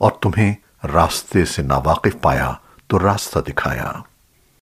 और तुम्हें रास्ते से नावाकिफ पाया तो रास्ता दिखाया।